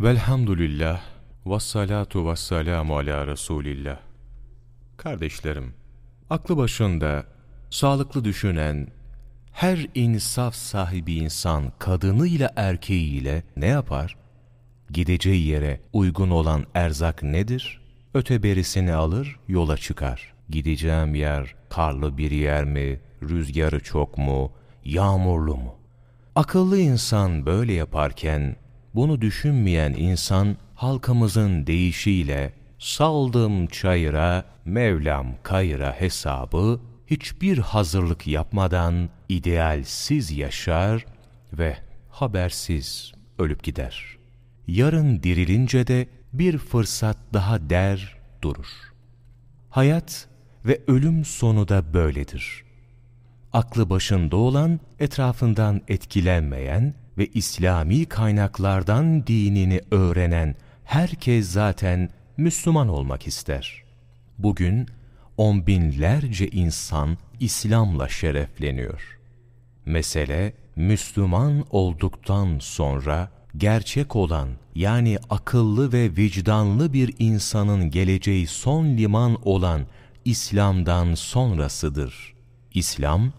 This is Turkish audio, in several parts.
Velhamdülillah, vessalatu vesselamu ala Resulillah. Kardeşlerim, aklı başında, sağlıklı düşünen, her insaf sahibi insan kadınıyla erkeğiyle ne yapar? Gideceği yere uygun olan erzak nedir? Öteberisini alır, yola çıkar. Gideceğim yer karlı bir yer mi, rüzgarı çok mu, yağmurlu mu? Akıllı insan böyle yaparken, bunu düşünmeyen insan halkımızın deyişiyle saldım çayıra, Mevlam kayıra hesabı hiçbir hazırlık yapmadan idealsiz yaşar ve habersiz ölüp gider. Yarın dirilince de bir fırsat daha der durur. Hayat ve ölüm sonu da böyledir. Aklı başında olan, etrafından etkilenmeyen ve İslami kaynaklardan dinini öğrenen herkes zaten Müslüman olmak ister. Bugün on binlerce insan İslam'la şerefleniyor. Mesele Müslüman olduktan sonra gerçek olan yani akıllı ve vicdanlı bir insanın geleceği son liman olan İslam'dan sonrasıdır. İslam,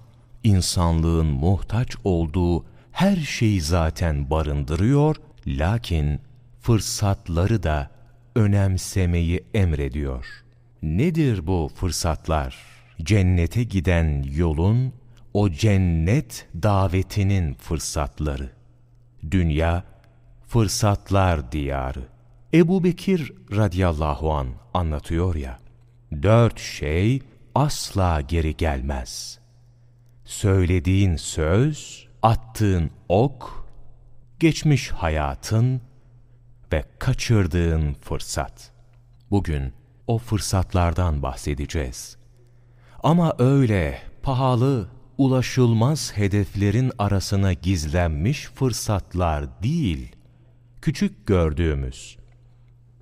insanlığın muhtaç olduğu her şeyi zaten barındırıyor, lakin fırsatları da önemsemeyi emrediyor. Nedir bu fırsatlar? Cennete giden yolun, o cennet davetinin fırsatları. Dünya, fırsatlar diyarı. Ebu Bekir radıyallahu an anlatıyor ya, dört şey asla geri gelmez. Söylediğin söz, attığın ok, geçmiş hayatın ve kaçırdığın fırsat. Bugün o fırsatlardan bahsedeceğiz. Ama öyle pahalı, ulaşılmaz hedeflerin arasına gizlenmiş fırsatlar değil, küçük gördüğümüz,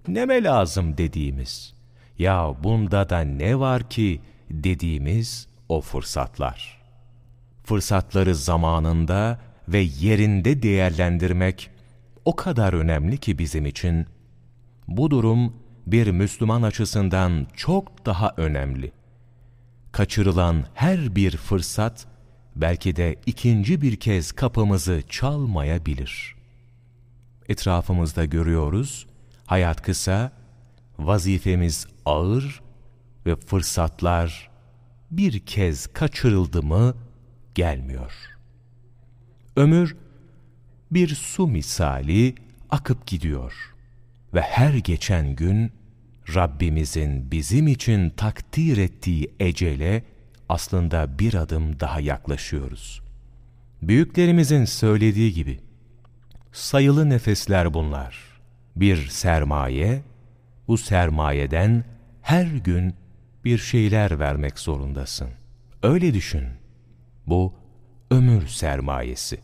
neme lazım dediğimiz, ya bunda da ne var ki dediğimiz o fırsatlar. Fırsatları zamanında ve yerinde değerlendirmek o kadar önemli ki bizim için. Bu durum bir Müslüman açısından çok daha önemli. Kaçırılan her bir fırsat belki de ikinci bir kez kapımızı çalmayabilir. Etrafımızda görüyoruz, hayat kısa, vazifemiz ağır ve fırsatlar bir kez kaçırıldı mı gelmiyor. Ömür bir su misali akıp gidiyor ve her geçen gün Rabbimizin bizim için takdir ettiği ecele aslında bir adım daha yaklaşıyoruz. Büyüklerimizin söylediği gibi, sayılı nefesler bunlar. Bir sermaye, bu sermayeden her gün bir şeyler vermek zorundasın. Öyle düşün. Bu ömür sermayesi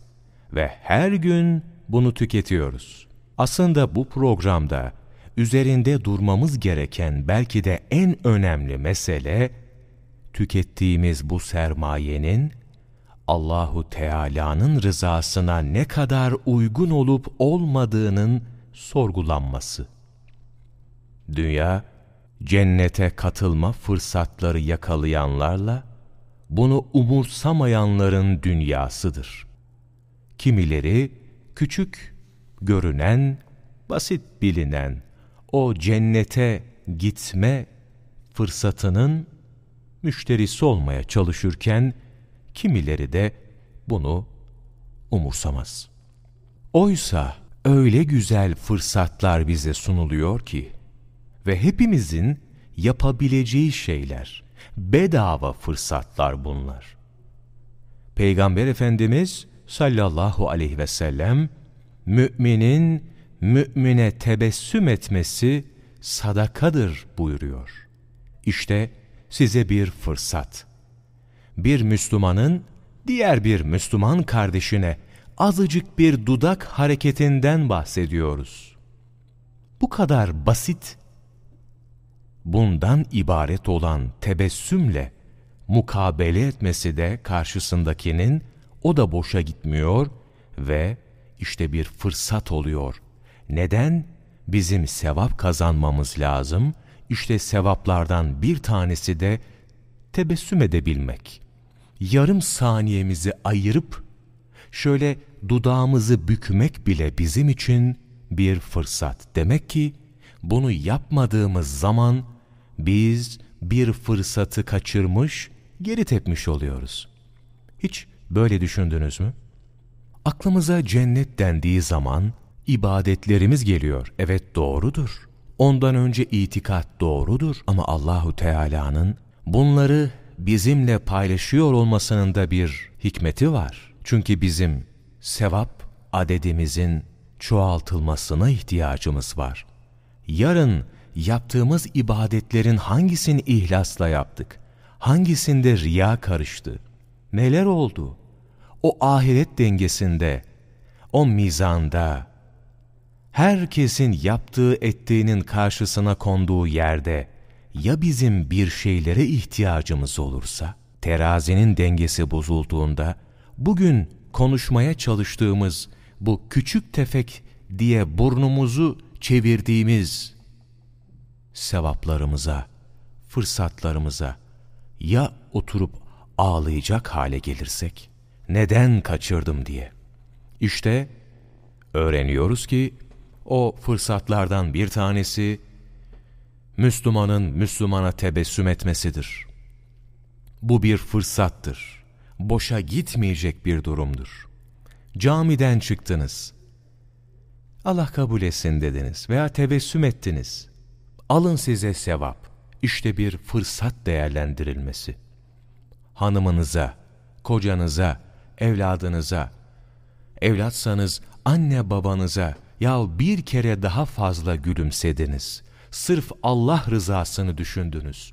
ve her gün bunu tüketiyoruz. Aslında bu programda üzerinde durmamız gereken belki de en önemli mesele tükettiğimiz bu sermayenin Allahu Teala'nın rızasına ne kadar uygun olup olmadığının sorgulanması. Dünya, cennete katılma fırsatları yakalayanlarla, bunu umursamayanların dünyasıdır. Kimileri, küçük görünen, basit bilinen, o cennete gitme fırsatının müşterisi olmaya çalışırken, kimileri de bunu umursamaz. Oysa öyle güzel fırsatlar bize sunuluyor ki ve hepimizin yapabileceği şeyler, bedava fırsatlar bunlar. Peygamber Efendimiz sallallahu aleyhi ve sellem, müminin mümine tebessüm etmesi sadakadır buyuruyor. İşte size bir fırsat. Bir Müslümanın diğer bir Müslüman kardeşine azıcık bir dudak hareketinden bahsediyoruz. Bu kadar basit, bundan ibaret olan tebessümle mukabele etmesi de karşısındakinin o da boşa gitmiyor ve işte bir fırsat oluyor. Neden? Bizim sevap kazanmamız lazım. İşte sevaplardan bir tanesi de tebessüm edebilmek. Yarım saniyemizi ayırıp şöyle dudağımızı bükmek bile bizim için bir fırsat. Demek ki bunu yapmadığımız zaman biz bir fırsatı kaçırmış, geri tepmiş oluyoruz. Hiç böyle düşündünüz mü? Aklımıza cennet dendiği zaman ibadetlerimiz geliyor. Evet doğrudur. Ondan önce itikat doğrudur ama Allahu Teala'nın bunları bizimle paylaşıyor olmasının da bir hikmeti var. Çünkü bizim sevap adedimizin çoğaltılmasına ihtiyacımız var. Yarın yaptığımız ibadetlerin hangisini ihlasla yaptık? Hangisinde riya karıştı? Neler oldu? O ahiret dengesinde, o mizanda, herkesin yaptığı ettiğinin karşısına konduğu yerde ya bizim bir şeylere ihtiyacımız olursa, terazinin dengesi bozulduğunda, bugün konuşmaya çalıştığımız bu küçük tefek diye burnumuzu çevirdiğimiz sevaplarımıza, fırsatlarımıza ya oturup ağlayacak hale gelirsek, neden kaçırdım diye. İşte öğreniyoruz ki o fırsatlardan bir tanesi Müslümanın Müslümana tebessüm etmesidir. Bu bir fırsattır. Boşa gitmeyecek bir durumdur. Camiden çıktınız. Allah kabul etsin dediniz veya tebessüm ettiniz. Alın size sevap. İşte bir fırsat değerlendirilmesi. Hanımınıza, kocanıza, evladınıza, evlatsanız anne babanıza ya bir kere daha fazla gülümsediniz. Sırf Allah rızasını düşündünüz.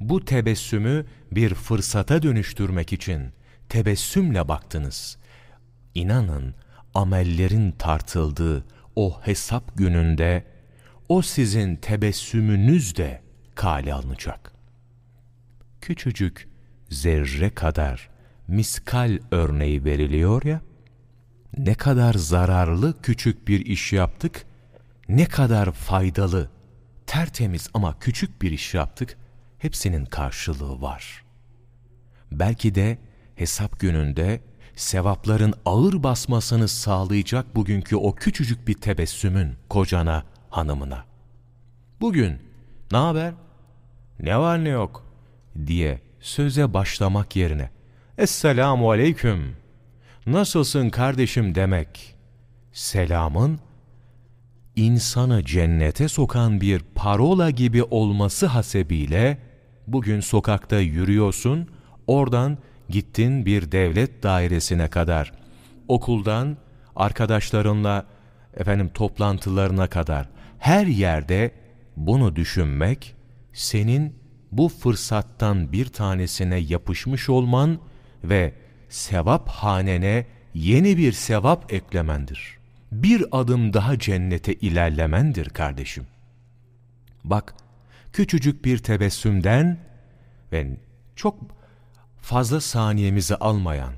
Bu tebessümü bir fırsata dönüştürmek için tebessümle baktınız. İnanın amellerin tartıldığı o hesap gününde o sizin tebessümünüz de kale alınacak. Küçücük zerre kadar miskal örneği veriliyor ya, ne kadar zararlı küçük bir iş yaptık, ne kadar faydalı, tertemiz ama küçük bir iş yaptık, hepsinin karşılığı var. Belki de hesap gününde sevapların ağır basmasını sağlayacak bugünkü o küçücük bir tebessümün kocana, hanımına. Bugün ne haber, ne var ne yok? diye söze başlamak yerine Esselamu Aleyküm, nasılsın kardeşim? demek, selamın insanı cennete sokan bir parola gibi olması hasebiyle bugün sokakta yürüyorsun, oradan gittin bir devlet dairesine kadar, okuldan arkadaşlarınla efendim toplantılarına kadar her yerde bunu düşünmek senin bu fırsattan bir tanesine yapışmış olman ve sevap hanene yeni bir sevap eklemendir. Bir adım daha cennete ilerlemendir kardeşim. Bak, küçücük bir tebessümden ve çok fazla saniyemizi almayan,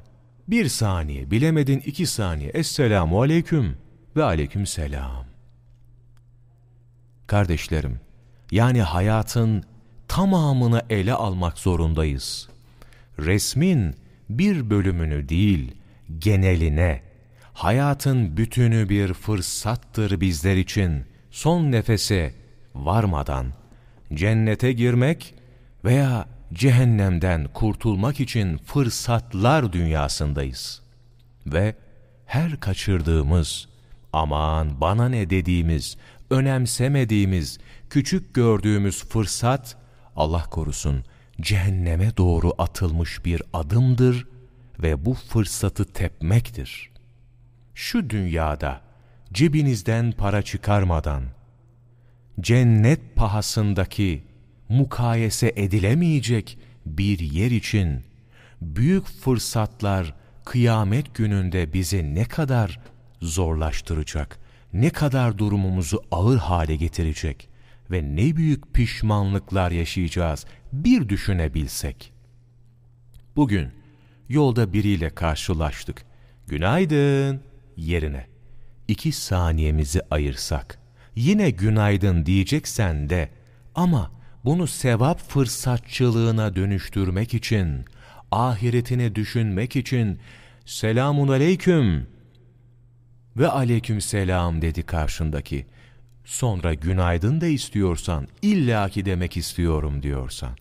bir saniye, bilemedin iki saniye, Esselamu Aleyküm ve Aleyküm Selam. Kardeşlerim, yani hayatın tamamını ele almak zorundayız. Resmin bir bölümünü değil, geneline, hayatın bütünü bir fırsattır bizler için son nefese varmadan cennete girmek veya cehennemden kurtulmak için fırsatlar dünyasındayız. Ve her kaçırdığımız, aman bana ne dediğimiz, önemsemediğimiz, küçük gördüğümüz fırsat, Allah korusun, cehenneme doğru atılmış bir adımdır ve bu fırsatı tepmektir. Şu dünyada cebinizden para çıkarmadan, cennet pahasındaki mukayese edilemeyecek bir yer için büyük fırsatlar kıyamet gününde bizi ne kadar zorlaştıracak, ne kadar durumumuzu ağır hale getirecek ve ne büyük pişmanlıklar yaşayacağız bir düşünebilsek. Bugün yolda biriyle karşılaştık. Günaydın yerine. iki saniyemizi ayırsak, yine günaydın diyeceksen de ama bunu sevap fırsatçılığına dönüştürmek için, ahiretini düşünmek için selamun aleyküm ve aleyküm selam dedi karşındaki. Sonra günaydın da istiyorsan, illaki demek istiyorum diyorsan.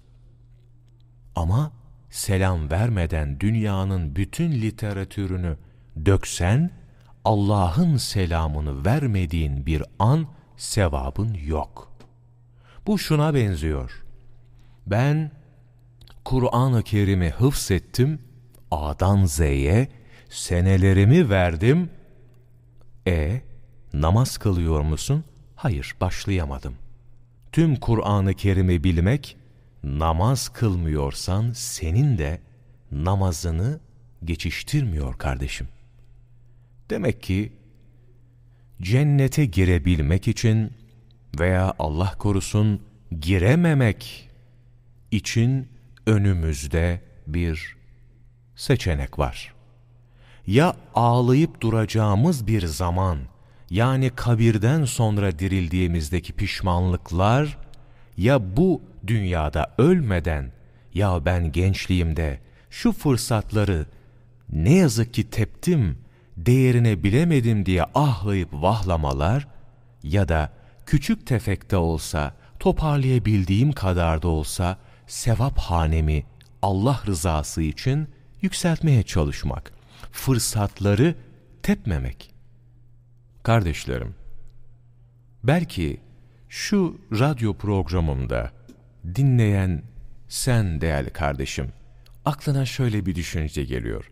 Ama selam vermeden dünyanın bütün literatürünü döksen, Allah'ın selamını vermediğin bir an sevabın yok. Bu şuna benziyor. Ben Kur'an-ı Kerim'i hıfzettim, A'dan Z'ye senelerimi verdim. E namaz kılıyor musun? Hayır, başlayamadım. Tüm Kur'an-ı Kerim'i bilmek, namaz kılmıyorsan senin de namazını geçiştirmiyor kardeşim. Demek ki cennete girebilmek için veya Allah korusun girememek için önümüzde bir seçenek var. Ya ağlayıp duracağımız bir zaman, yani kabirden sonra dirildiğimizdeki pişmanlıklar, ya bu dünyada ölmeden, ya ben gençliğimde şu fırsatları ne yazık ki teptim, değerini bilemedim diye ahlayıp vahlamalar, ya da küçük tefekte olsa, toparlayabildiğim kadar da olsa, sevap hanemi Allah rızası için yükseltmeye çalışmak, fırsatları tepmemek. Kardeşlerim, belki şu radyo programımda dinleyen sen değerli kardeşim, aklına şöyle bir düşünce geliyor.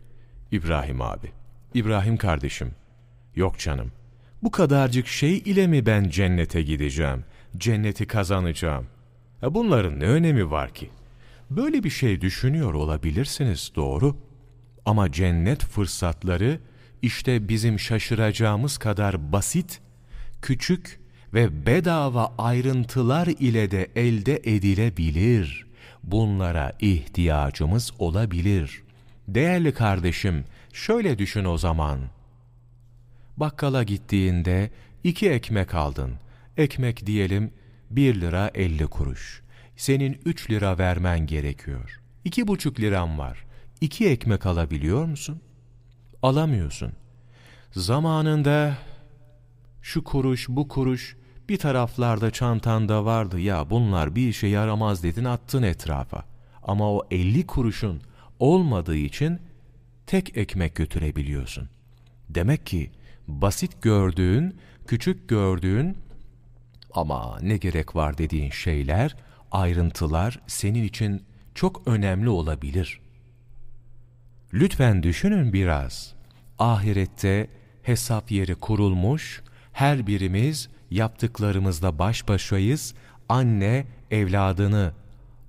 İbrahim abi, İbrahim kardeşim, yok canım, bu kadarcık şey ile mi ben cennete gideceğim, cenneti kazanacağım? Ya bunların ne önemi var ki? Böyle bir şey düşünüyor olabilirsiniz, doğru. Ama cennet fırsatları işte bizim şaşıracağımız kadar basit, küçük ve bedava ayrıntılar ile de elde edilebilir. Bunlara ihtiyacımız olabilir. Değerli kardeşim, şöyle düşün o zaman. Bakkala gittiğinde iki ekmek aldın. Ekmek diyelim bir lira elli kuruş. Senin üç lira vermen gerekiyor. İki buçuk liram var. İki ekmek alabiliyor musun? Alamıyorsun. Zamanında şu kuruş bu kuruş bir taraflarda çantanda vardı ya bunlar bir işe yaramaz dedin attın etrafa. Ama o elli kuruşun olmadığı için tek ekmek götürebiliyorsun. Demek ki basit gördüğün, küçük gördüğün ama ne gerek var dediğin şeyler, ayrıntılar senin için çok önemli olabilir. Lütfen düşünün biraz. Ahirette hesap yeri kurulmuş, her birimiz yaptıklarımızda baş başayız, anne evladını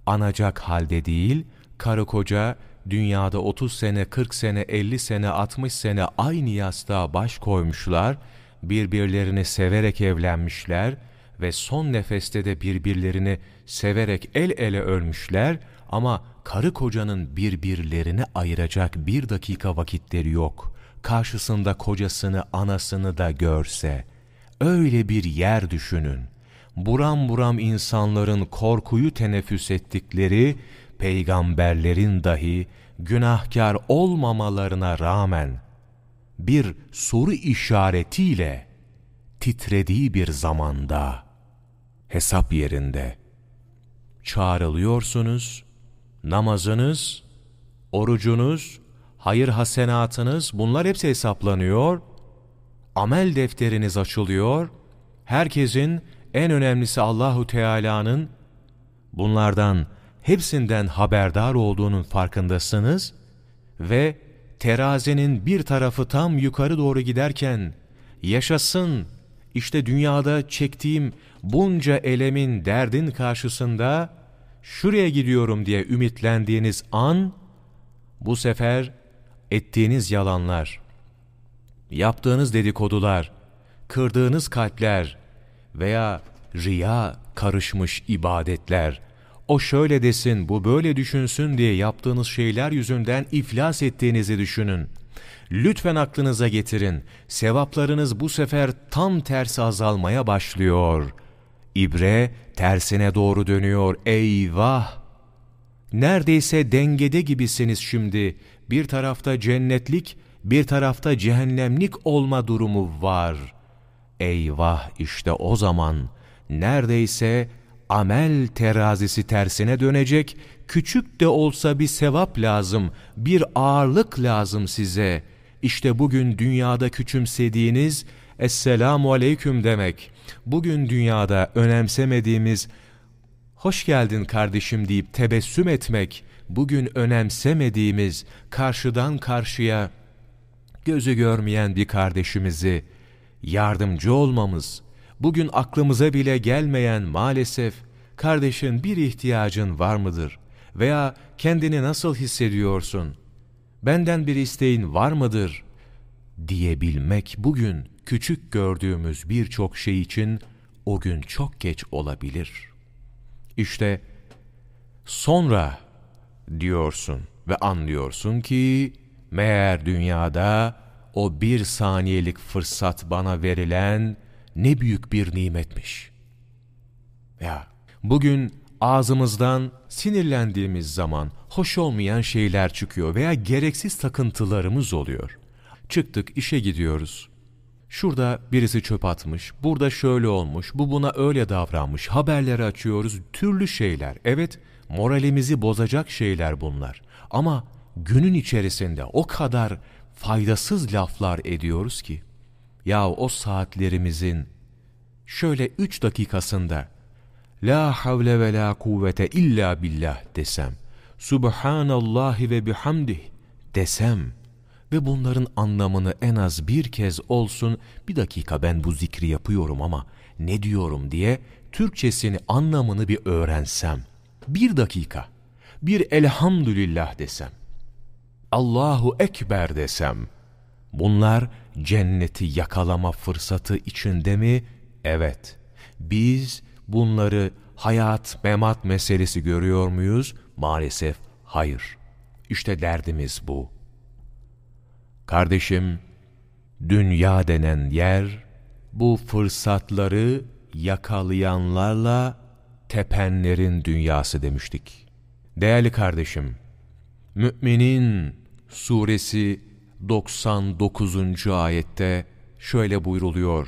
anacak halde değil, karı koca dünyada 30 sene, 40 sene, 50 sene, 60 sene aynı yastığa baş koymuşlar, birbirlerini severek evlenmişler ve son nefeste de birbirlerini severek el ele ölmüşler ama karı kocanın birbirlerini ayıracak bir dakika vakitleri yok. Karşısında kocasını, anasını da görse, öyle bir yer düşünün. Buram buram insanların korkuyu teneffüs ettikleri, peygamberlerin dahi günahkar olmamalarına rağmen bir soru işaretiyle titrediği bir zamanda hesap yerinde. Çağrılıyorsunuz, namazınız, orucunuz, hayır hasenatınız bunlar hepsi hesaplanıyor, amel defteriniz açılıyor, herkesin en önemlisi Allahu Teala'nın bunlardan hepsinden haberdar olduğunun farkındasınız ve terazinin bir tarafı tam yukarı doğru giderken yaşasın işte dünyada çektiğim bunca elemin derdin karşısında şuraya gidiyorum diye ümitlendiğiniz an bu sefer ettiğiniz yalanlar, yaptığınız dedikodular, kırdığınız kalpler veya riya karışmış ibadetler, o şöyle desin, bu böyle düşünsün diye yaptığınız şeyler yüzünden iflas ettiğinizi düşünün. Lütfen aklınıza getirin, sevaplarınız bu sefer tam tersi azalmaya başlıyor. İbre tersine doğru dönüyor, eyvah! Neredeyse dengede gibisiniz şimdi. Bir tarafta cennetlik, bir tarafta cehennemlik olma durumu var. Eyvah işte o zaman neredeyse amel terazisi tersine dönecek, küçük de olsa bir sevap lazım, bir ağırlık lazım size. İşte bugün dünyada küçümsediğiniz Esselamu Aleyküm demek, bugün dünyada önemsemediğimiz hoş geldin kardeşim deyip tebessüm etmek, bugün önemsemediğimiz karşıdan karşıya gözü görmeyen bir kardeşimizi yardımcı olmamız, bugün aklımıza bile gelmeyen maalesef kardeşin bir ihtiyacın var mıdır? Veya kendini nasıl hissediyorsun? Benden bir isteğin var mıdır? Diyebilmek bugün küçük gördüğümüz birçok şey için o gün çok geç olabilir. İşte sonra diyorsun ve anlıyorsun ki meğer dünyada o bir saniyelik fırsat bana verilen ne büyük bir nimetmiş. Ya bugün ağzımızdan sinirlendiğimiz zaman hoş olmayan şeyler çıkıyor veya gereksiz takıntılarımız oluyor. Çıktık işe gidiyoruz. Şurada birisi çöp atmış, burada şöyle olmuş, bu buna öyle davranmış, haberleri açıyoruz, türlü şeyler. Evet, moralimizi bozacak şeyler bunlar. Ama günün içerisinde o kadar faydasız laflar ediyoruz ki, ya o saatlerimizin şöyle üç dakikasında La havle ve la kuvvete illa billah desem, Subhanallahi ve bihamdih desem ve bunların anlamını en az bir kez olsun bir dakika ben bu zikri yapıyorum ama ne diyorum? diye Türkçesini anlamını bir öğrensem, bir dakika, bir elhamdülillah desem, Allahu Ekber desem, bunlar cenneti yakalama fırsatı içinde mi? Evet. Biz bunları hayat memat meselesi görüyor muyuz? Maalesef hayır. İşte derdimiz bu. Kardeşim, dünya denen yer, bu fırsatları yakalayanlarla tepenlerin dünyası demiştik. Değerli kardeşim, Müminin suresi 99. ayette şöyle buyruluyor.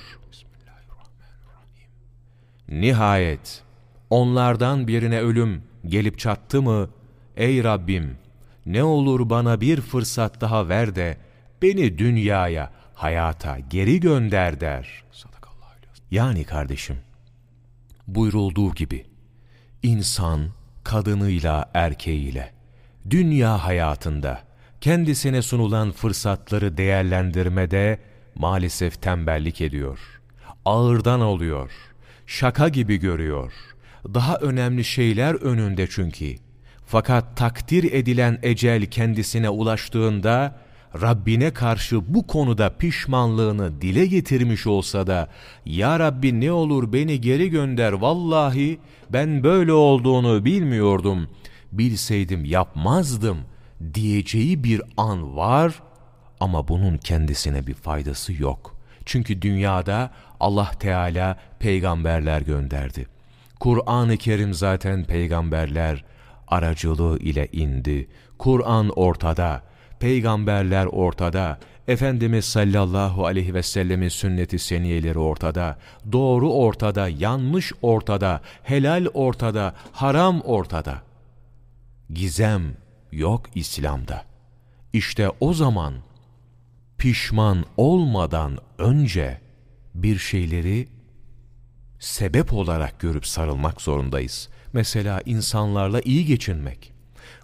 Nihayet onlardan birine ölüm gelip çattı mı? Ey Rabbim ne olur bana bir fırsat daha ver de beni dünyaya, hayata geri gönder der. Yani kardeşim, buyrulduğu gibi, insan kadınıyla erkeğiyle, dünya hayatında kendisine sunulan fırsatları değerlendirmede maalesef tembellik ediyor. Ağırdan oluyor, şaka gibi görüyor. Daha önemli şeyler önünde çünkü. Fakat takdir edilen ecel kendisine ulaştığında Rabbine karşı bu konuda pişmanlığını dile getirmiş olsa da ''Ya Rabbi ne olur beni geri gönder vallahi ben böyle olduğunu bilmiyordum, bilseydim yapmazdım.'' Diyeceği bir an var ama bunun kendisine bir faydası yok. Çünkü dünyada Allah Teala peygamberler gönderdi. Kur'an-ı Kerim zaten peygamberler aracılığı ile indi. Kur'an ortada peygamberler ortada, Efendimiz sallallahu aleyhi ve sellemin sünneti seniyeleri ortada, doğru ortada, yanlış ortada, helal ortada, haram ortada. Gizem yok İslam'da. İşte o zaman pişman olmadan önce bir şeyleri sebep olarak görüp sarılmak zorundayız. Mesela insanlarla iyi geçinmek.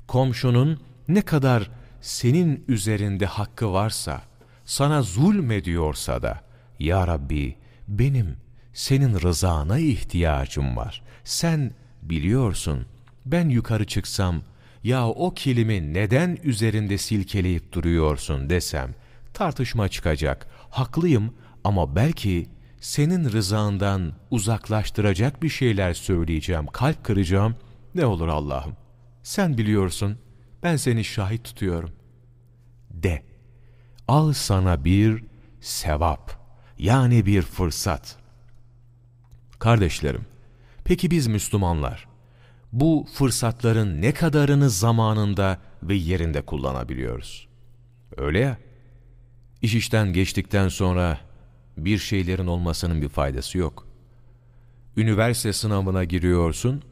Komşunun ne kadar senin üzerinde hakkı varsa, sana zulmediyorsa da, Ya Rabbi benim senin rızana ihtiyacım var. Sen biliyorsun, ben yukarı çıksam, ya o kilimi neden üzerinde silkeleyip duruyorsun desem, tartışma çıkacak. Haklıyım ama belki senin rızandan uzaklaştıracak bir şeyler söyleyeceğim, kalp kıracağım. Ne olur Allah'ım, sen biliyorsun.'' ben seni şahit tutuyorum. De. Al sana bir sevap, yani bir fırsat. Kardeşlerim, peki biz Müslümanlar, bu fırsatların ne kadarını zamanında ve yerinde kullanabiliyoruz? Öyle ya, iş işten geçtikten sonra bir şeylerin olmasının bir faydası yok. Üniversite sınavına giriyorsun,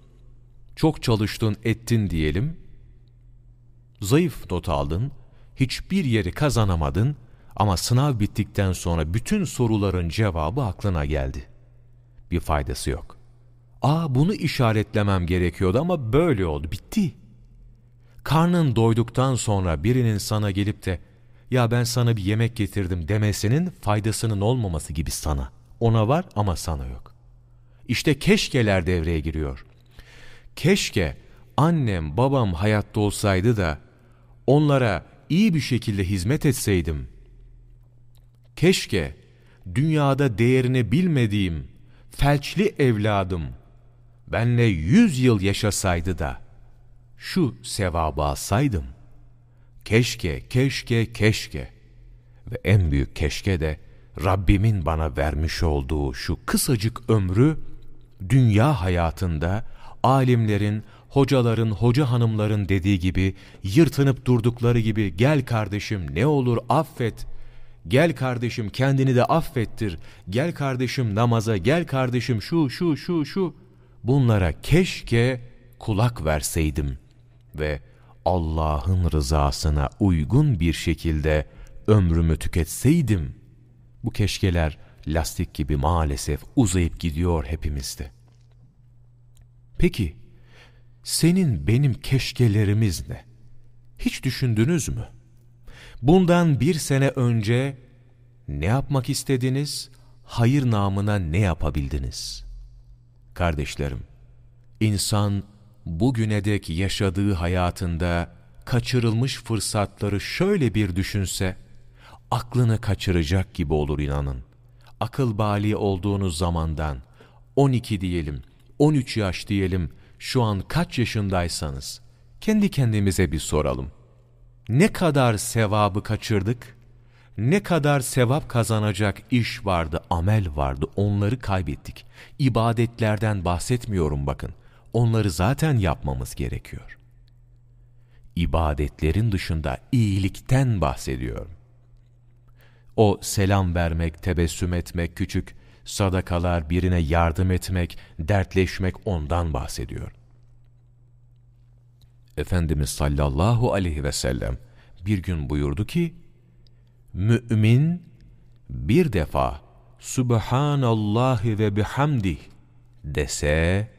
çok çalıştın ettin diyelim, zayıf not aldın, hiçbir yeri kazanamadın ama sınav bittikten sonra bütün soruların cevabı aklına geldi. Bir faydası yok. Aa bunu işaretlemem gerekiyordu ama böyle oldu, bitti. Karnın doyduktan sonra birinin sana gelip de ya ben sana bir yemek getirdim demesinin faydasının olmaması gibi sana. Ona var ama sana yok. İşte keşkeler devreye giriyor. Keşke annem babam hayatta olsaydı da onlara iyi bir şekilde hizmet etseydim. Keşke dünyada değerini bilmediğim felçli evladım benle yüz yıl yaşasaydı da şu sevabı alsaydım. Keşke, keşke, keşke ve en büyük keşke de Rabbimin bana vermiş olduğu şu kısacık ömrü dünya hayatında alimlerin, hocaların, hoca hanımların dediği gibi yırtınıp durdukları gibi gel kardeşim ne olur affet, gel kardeşim kendini de affettir, gel kardeşim namaza, gel kardeşim şu şu şu şu bunlara keşke kulak verseydim ve Allah'ın rızasına uygun bir şekilde ömrümü tüketseydim, bu keşkeler lastik gibi maalesef uzayıp gidiyor hepimizde. Peki, senin benim keşkelerimiz ne? Hiç düşündünüz mü? Bundan bir sene önce ne yapmak istediniz? Hayır namına ne yapabildiniz? Kardeşlerim, insan bugüne dek yaşadığı hayatında kaçırılmış fırsatları şöyle bir düşünse, aklını kaçıracak gibi olur inanın. Akıl bali olduğunuz zamandan, 12 diyelim, 13 yaş diyelim, şu an kaç yaşındaysanız, kendi kendimize bir soralım. Ne kadar sevabı kaçırdık? Ne kadar sevap kazanacak iş vardı, amel vardı, onları kaybettik. İbadetlerden bahsetmiyorum bakın. Onları zaten yapmamız gerekiyor. İbadetlerin dışında iyilikten bahsediyorum. O selam vermek, tebessüm etmek, küçük sadakalar, birine yardım etmek, dertleşmek ondan bahsediyor. Efendimiz sallallahu aleyhi ve sellem bir gün buyurdu ki, Mü'min bir defa Subhanallahi ve bihamdih dese,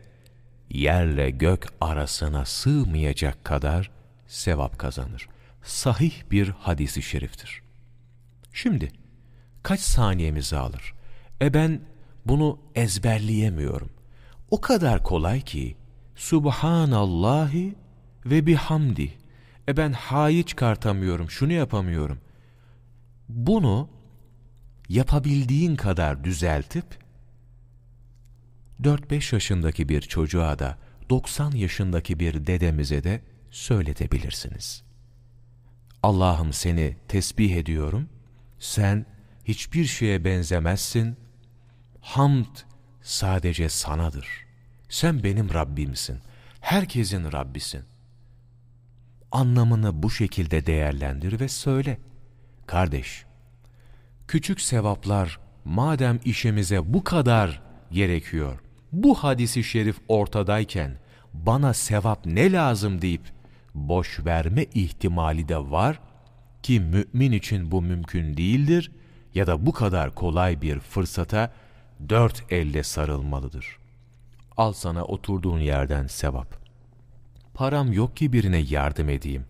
yerle gök arasına sığmayacak kadar sevap kazanır. Sahih bir hadisi şeriftir. Şimdi kaç saniyemizi alır? E ben bunu ezberleyemiyorum. O kadar kolay ki Subhanallahi ve bihamdi. E ben ha'yı çıkartamıyorum, şunu yapamıyorum. Bunu yapabildiğin kadar düzeltip 4-5 yaşındaki bir çocuğa da 90 yaşındaki bir dedemize de söyletebilirsiniz. Allah'ım seni tesbih ediyorum. Sen hiçbir şeye benzemezsin. Hamd sadece sanadır. Sen benim Rabbimsin. Herkesin Rabbisin. Anlamını bu şekilde değerlendir ve söyle. Kardeş, küçük sevaplar madem işimize bu kadar gerekiyor, bu hadisi şerif ortadayken bana sevap ne lazım deyip boş verme ihtimali de var ki mümin için bu mümkün değildir ya da bu kadar kolay bir fırsata dört elle sarılmalıdır. Al sana oturduğun yerden sevap. Param yok ki birine yardım edeyim.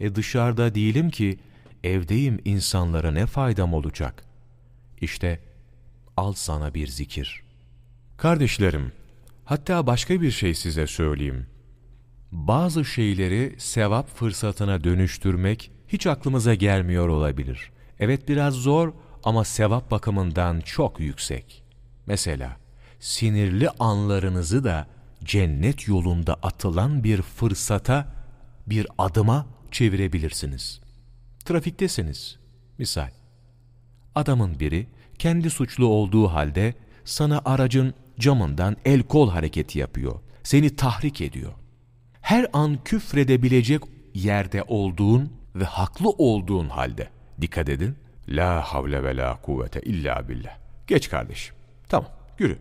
E dışarıda değilim ki evdeyim insanlara ne faydam olacak? İşte al sana bir zikir. Kardeşlerim, hatta başka bir şey size söyleyeyim. Bazı şeyleri sevap fırsatına dönüştürmek hiç aklımıza gelmiyor olabilir. Evet biraz zor ama sevap bakımından çok yüksek. Mesela sinirli anlarınızı da cennet yolunda atılan bir fırsata, bir adıma çevirebilirsiniz. Trafiktesiniz. Misal, adamın biri kendi suçlu olduğu halde sana aracın camından el kol hareketi yapıyor. Seni tahrik ediyor. Her an küfredebilecek yerde olduğun ve haklı olduğun halde dikkat edin. La havle ve la kuvvete illa billah. Geç kardeşim. Tamam yürü.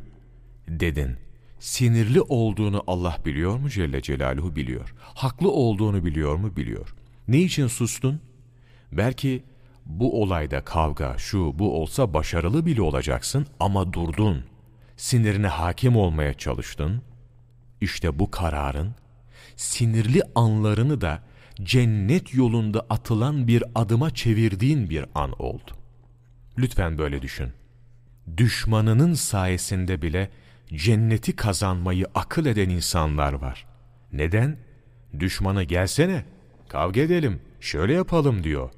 Dedin. Sinirli olduğunu Allah biliyor mu Celle Celaluhu biliyor. Haklı olduğunu biliyor mu biliyor. Ne için sustun? Belki bu olayda kavga şu bu olsa başarılı bile olacaksın ama durdun. Sinirine hakim olmaya çalıştın. İşte bu kararın sinirli anlarını da cennet yolunda atılan bir adıma çevirdiğin bir an oldu. Lütfen böyle düşün. Düşmanının sayesinde bile cenneti kazanmayı akıl eden insanlar var. Neden? Düşmanı gelsene, kavga edelim, şöyle yapalım diyor.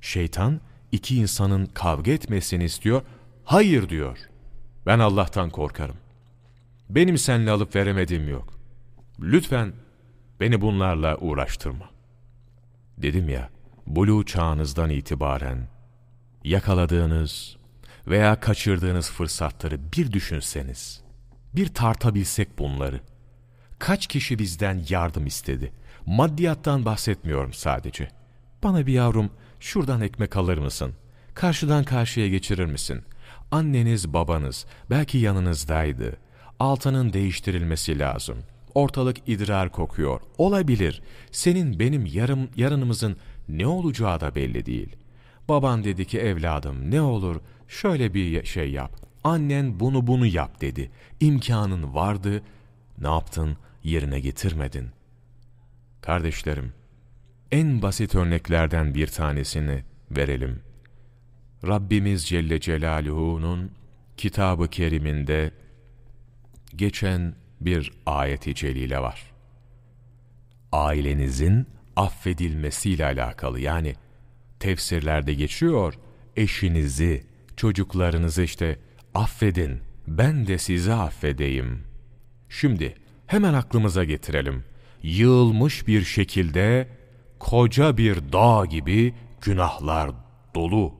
Şeytan iki insanın kavga etmesini istiyor. Hayır diyor. Ben Allah'tan korkarım. Benim seninle alıp veremediğim yok. Lütfen beni bunlarla uğraştırma. Dedim ya, bulu çağınızdan itibaren yakaladığınız veya kaçırdığınız fırsatları bir düşünseniz, bir tartabilsek bunları. Kaç kişi bizden yardım istedi? Maddiyattan bahsetmiyorum sadece. Bana bir yavrum şuradan ekmek alır mısın? Karşıdan karşıya geçirir misin? Anneniz babanız belki yanınızdaydı. Altının değiştirilmesi lazım. Ortalık idrar kokuyor. Olabilir. Senin benim yarım, yarınımızın ne olacağı da belli değil. Baban dedi ki evladım ne olur şöyle bir şey yap. Annen bunu bunu yap dedi. İmkanın vardı. Ne yaptın? Yerine getirmedin. Kardeşlerim, en basit örneklerden bir tanesini verelim. Rabbimiz Celle Celaluhu'nun kitabı keriminde geçen bir ayeti celile var. Ailenizin affedilmesiyle alakalı yani tefsirlerde geçiyor eşinizi, çocuklarınızı işte affedin ben de sizi affedeyim. Şimdi hemen aklımıza getirelim. Yığılmış bir şekilde koca bir dağ gibi günahlar dolu.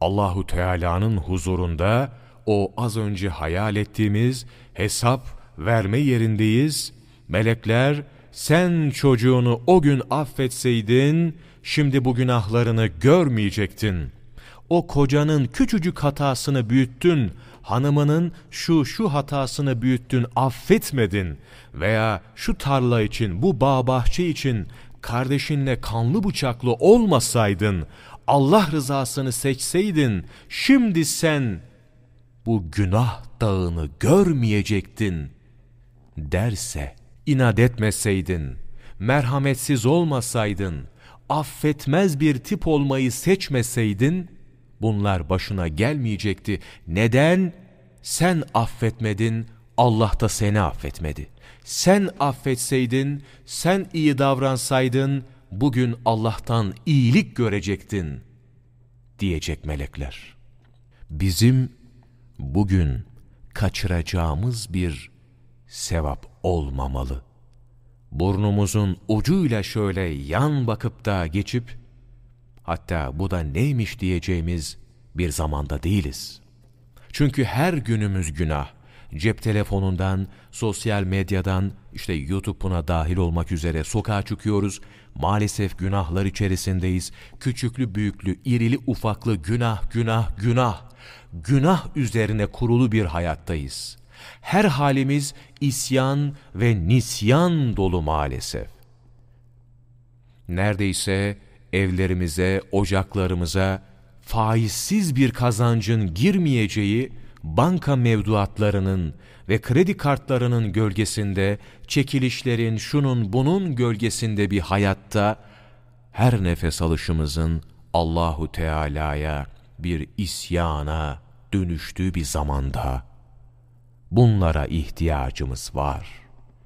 Allahu Teala'nın huzurunda o az önce hayal ettiğimiz hesap verme yerindeyiz. Melekler sen çocuğunu o gün affetseydin şimdi bu günahlarını görmeyecektin. O kocanın küçücük hatasını büyüttün, hanımının şu şu hatasını büyüttün, affetmedin veya şu tarla için, bu bağ bahçe için kardeşinle kanlı bıçaklı olmasaydın, Allah rızasını seçseydin, şimdi sen bu günah dağını görmeyecektin derse, inat etmeseydin, merhametsiz olmasaydın, affetmez bir tip olmayı seçmeseydin, bunlar başına gelmeyecekti. Neden? Sen affetmedin, Allah da seni affetmedi. Sen affetseydin, sen iyi davransaydın, bugün Allah'tan iyilik görecektin, diyecek melekler. Bizim bugün kaçıracağımız bir sevap olmamalı. Burnumuzun ucuyla şöyle yan bakıp da geçip, hatta bu da neymiş diyeceğimiz bir zamanda değiliz. Çünkü her günümüz günah, cep telefonundan, sosyal medyadan, işte YouTube'una dahil olmak üzere sokağa çıkıyoruz. Maalesef günahlar içerisindeyiz. Küçüklü büyüklü, irili ufaklı günah, günah, günah. Günah üzerine kurulu bir hayattayız. Her halimiz isyan ve nisyan dolu maalesef. Neredeyse evlerimize, ocaklarımıza faizsiz bir kazancın girmeyeceği banka mevduatlarının ve kredi kartlarının gölgesinde, çekilişlerin, şunun bunun gölgesinde bir hayatta her nefes alışımızın Allahu Teala'ya bir isyana dönüştüğü bir zamanda bunlara ihtiyacımız var.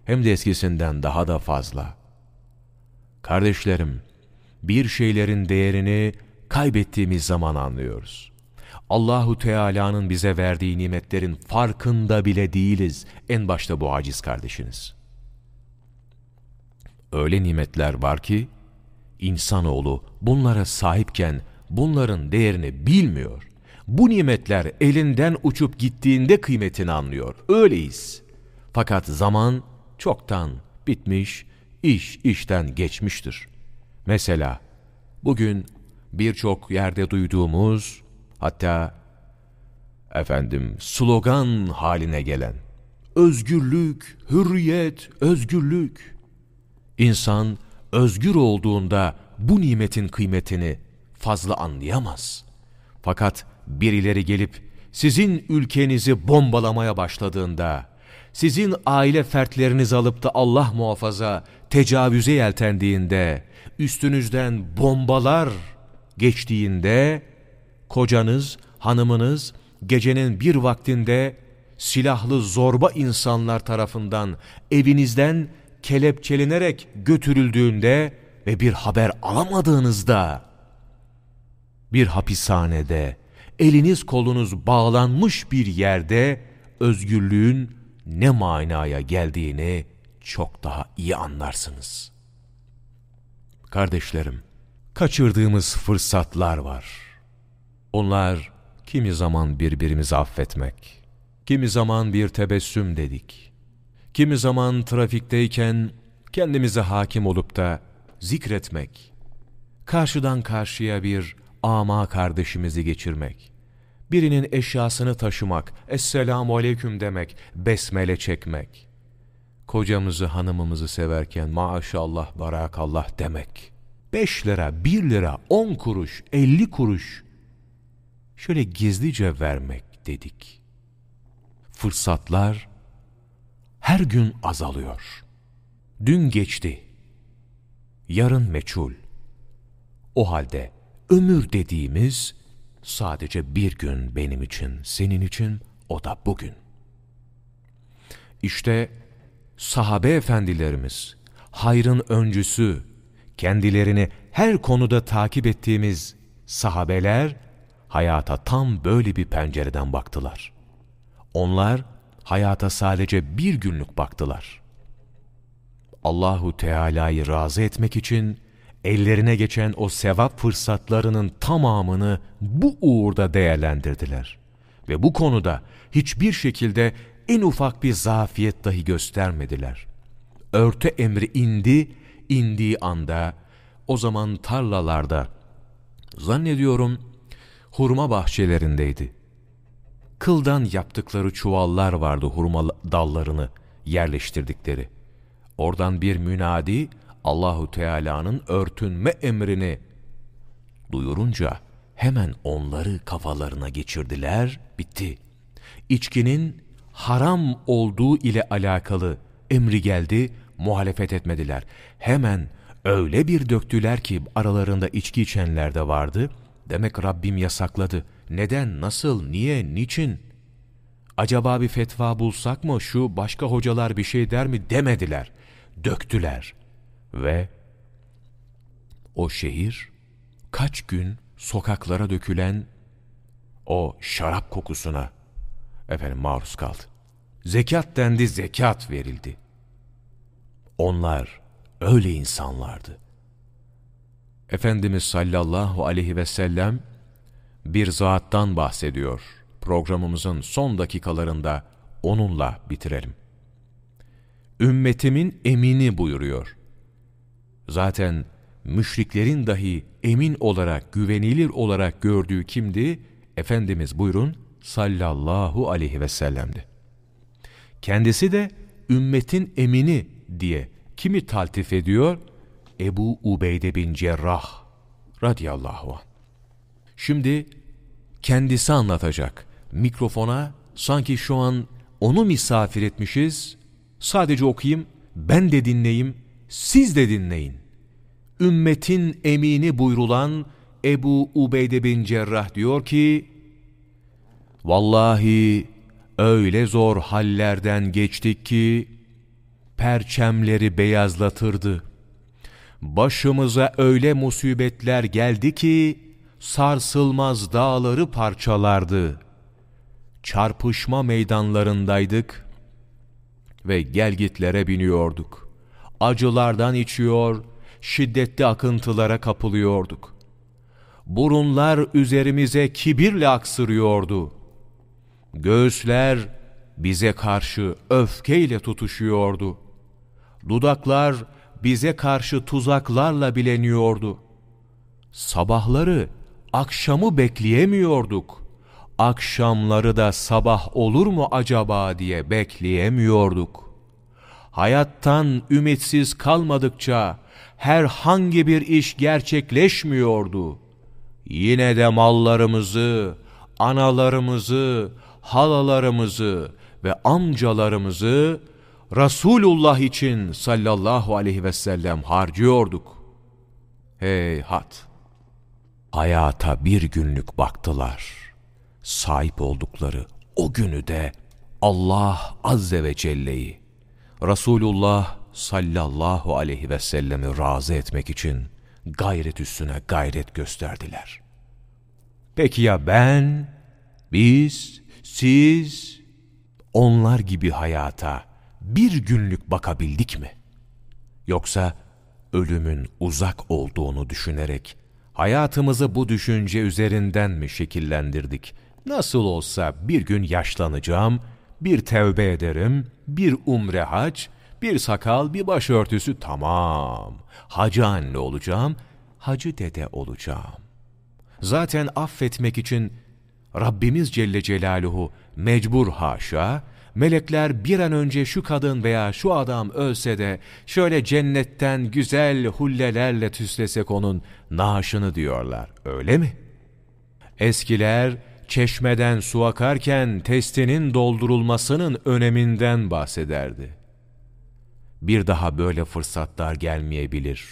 Hem de eskisinden daha da fazla. Kardeşlerim, bir şeylerin değerini kaybettiğimiz zaman anlıyoruz. Allahu Teala'nın bize verdiği nimetlerin farkında bile değiliz. En başta bu aciz kardeşiniz. Öyle nimetler var ki insanoğlu bunlara sahipken bunların değerini bilmiyor. Bu nimetler elinden uçup gittiğinde kıymetini anlıyor. Öyleyiz. Fakat zaman çoktan bitmiş, iş işten geçmiştir. Mesela bugün birçok yerde duyduğumuz hatta efendim slogan haline gelen özgürlük, hürriyet, özgürlük. İnsan özgür olduğunda bu nimetin kıymetini fazla anlayamaz. Fakat birileri gelip sizin ülkenizi bombalamaya başladığında, sizin aile fertlerinizi alıp da Allah muhafaza tecavüze yeltendiğinde, üstünüzden bombalar geçtiğinde, kocanız, hanımınız gecenin bir vaktinde silahlı zorba insanlar tarafından evinizden kelepçelenerek götürüldüğünde ve bir haber alamadığınızda, bir hapishanede, eliniz kolunuz bağlanmış bir yerde özgürlüğün ne manaya geldiğini çok daha iyi anlarsınız. Kardeşlerim, kaçırdığımız fırsatlar var. Onlar kimi zaman birbirimizi affetmek, kimi zaman bir tebessüm dedik, kimi zaman trafikteyken kendimize hakim olup da zikretmek, karşıdan karşıya bir ama kardeşimizi geçirmek, birinin eşyasını taşımak, Esselamu Aleyküm demek, besmele çekmek, kocamızı hanımımızı severken maşallah barakallah demek, beş lira, bir lira, on kuruş, elli kuruş, şöyle gizlice vermek dedik. Fırsatlar her gün azalıyor. Dün geçti, yarın meçhul. O halde ömür dediğimiz sadece bir gün benim için, senin için, o da bugün. İşte sahabe efendilerimiz, hayrın öncüsü, kendilerini her konuda takip ettiğimiz sahabeler, hayata tam böyle bir pencereden baktılar. Onlar hayata sadece bir günlük baktılar. Allahu Teala'yı razı etmek için ellerine geçen o sevap fırsatlarının tamamını bu uğurda değerlendirdiler. Ve bu konuda hiçbir şekilde en ufak bir zafiyet dahi göstermediler. Örtü emri indi, indiği anda o zaman tarlalarda zannediyorum hurma bahçelerindeydi. Kıldan yaptıkları çuvallar vardı hurma dallarını yerleştirdikleri. Oradan bir münadi Allahu Teala'nın örtünme emrini duyurunca hemen onları kafalarına geçirdiler, bitti. İçkinin haram olduğu ile alakalı emri geldi, muhalefet etmediler. Hemen öyle bir döktüler ki aralarında içki içenler de vardı. Demek Rabbim yasakladı. Neden, nasıl, niye, niçin? Acaba bir fetva bulsak mı, şu başka hocalar bir şey der mi demediler. Döktüler ve o şehir kaç gün sokaklara dökülen o şarap kokusuna efendim maruz kaldı. Zekat dendi, zekat verildi. Onlar öyle insanlardı. Efendimiz sallallahu aleyhi ve sellem bir zattan bahsediyor. Programımızın son dakikalarında onunla bitirelim. Ümmetimin emini buyuruyor. Zaten müşriklerin dahi emin olarak, güvenilir olarak gördüğü kimdi? Efendimiz buyurun sallallahu aleyhi ve sellem'di. Kendisi de ümmetin emini diye kimi taltif ediyor? Ebu Ubeyde bin Cerrah radıyallahu anh. Şimdi kendisi anlatacak. Mikrofona sanki şu an onu misafir etmişiz. Sadece okuyayım, ben de dinleyeyim, siz de dinleyin. Ümmetin emini buyrulan Ebu Ubeyde bin Cerrah diyor ki, Vallahi öyle zor hallerden geçtik ki, perçemleri beyazlatırdı. Başımıza öyle musibetler geldi ki, sarsılmaz dağları parçalardı. Çarpışma meydanlarındaydık ve gelgitlere biniyorduk acılardan içiyor, şiddetli akıntılara kapılıyorduk. Burunlar üzerimize kibirle aksırıyordu. Göğüsler bize karşı öfkeyle tutuşuyordu. Dudaklar bize karşı tuzaklarla bileniyordu. Sabahları, akşamı bekleyemiyorduk. Akşamları da sabah olur mu acaba diye bekleyemiyorduk. Hayattan ümitsiz kalmadıkça herhangi bir iş gerçekleşmiyordu. Yine de mallarımızı, analarımızı, halalarımızı ve amcalarımızı Resulullah için sallallahu aleyhi ve sellem harcıyorduk. Heyhat! Hayata bir günlük baktılar. Sahip oldukları o günü de Allah azze ve celle'yi, Resulullah sallallahu aleyhi ve sellemi razı etmek için gayret üstüne gayret gösterdiler. Peki ya ben, biz, siz, onlar gibi hayata bir günlük bakabildik mi? Yoksa ölümün uzak olduğunu düşünerek hayatımızı bu düşünce üzerinden mi şekillendirdik? Nasıl olsa bir gün yaşlanacağım, bir tevbe ederim, bir umre hac, bir sakal, bir başörtüsü tamam. Hacı anne olacağım, hacı dede olacağım. Zaten affetmek için Rabbimiz Celle Celaluhu mecbur haşa, melekler bir an önce şu kadın veya şu adam ölse de şöyle cennetten güzel hullelerle tüslesek onun naaşını diyorlar. Öyle mi? Eskiler çeşmeden su akarken testinin doldurulmasının öneminden bahsederdi. Bir daha böyle fırsatlar gelmeyebilir.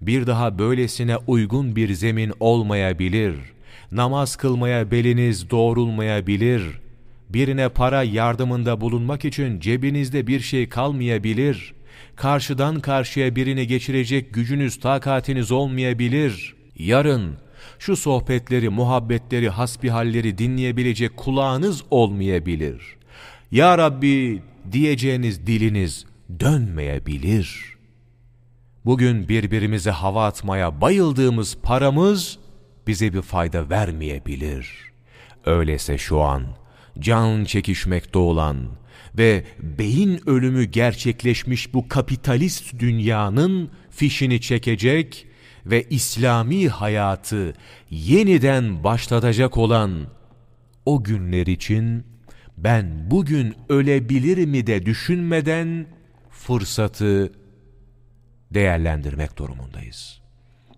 Bir daha böylesine uygun bir zemin olmayabilir. Namaz kılmaya beliniz doğrulmayabilir. Birine para yardımında bulunmak için cebinizde bir şey kalmayabilir. Karşıdan karşıya birini geçirecek gücünüz, takatiniz olmayabilir. Yarın şu sohbetleri, muhabbetleri, hasbihalleri dinleyebilecek kulağınız olmayabilir. Ya Rabbi diyeceğiniz diliniz dönmeyebilir. Bugün birbirimize hava atmaya bayıldığımız paramız bize bir fayda vermeyebilir. Öyleyse şu an can çekişmekte olan ve beyin ölümü gerçekleşmiş bu kapitalist dünyanın fişini çekecek ve İslami hayatı yeniden başlatacak olan o günler için ben bugün ölebilir mi de düşünmeden fırsatı değerlendirmek durumundayız.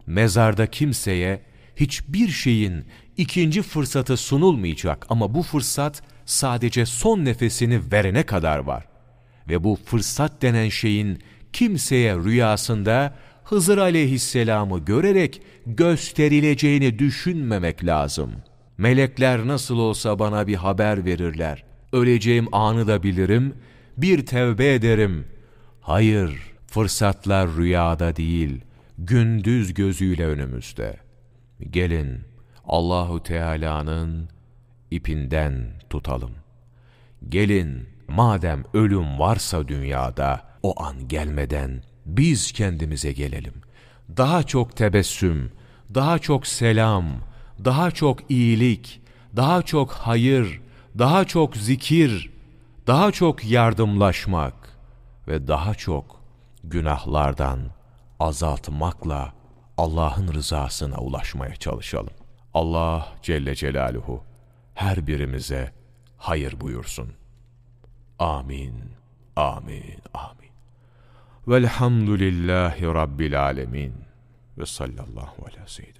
Mezarda kimseye hiçbir şeyin ikinci fırsatı sunulmayacak ama bu fırsat sadece son nefesini verene kadar var. Ve bu fırsat denen şeyin kimseye rüyasında Hızır aleyhisselamı görerek gösterileceğini düşünmemek lazım. Melekler nasıl olsa bana bir haber verirler. Öleceğim anı da bilirim, bir tevbe ederim. Hayır, fırsatlar rüyada değil, gündüz gözüyle önümüzde. Gelin Allahu Teala'nın ipinden tutalım. Gelin madem ölüm varsa dünyada o an gelmeden biz kendimize gelelim. Daha çok tebessüm, daha çok selam, daha çok iyilik, daha çok hayır, daha çok zikir, daha çok yardımlaşmak ve daha çok günahlardan azaltmakla Allah'ın rızasına ulaşmaya çalışalım. Allah Celle Celaluhu her birimize hayır buyursun. Amin, amin, amin. Velhamdülillahi Rabbil alemin. Ve sallallahu ala seyyidina Muhammed.